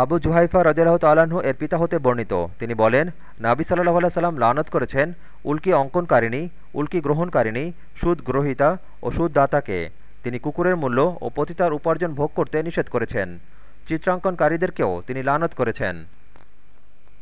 আবু জুহাইফা রদিল্লাহ তালাহু এর পিতা হতে বর্ণিত। তিনি বলেন, নাবি সাল্লাহ আল্লাহ সাল্লাম লানত করেছেন উল্কি অঙ্কনকারিণী, উল্কি গ্রহণকারিণী, সুদ গ্রহিতা ও সুদদাতাকে। তিনি কুকুরের মূল্য ও পতিতার উপার্জন ভোগ করতে নিষেধ করেছেন। চিত্রাঙ্কনকারীদেরকেও তিনি লানত করেছেন।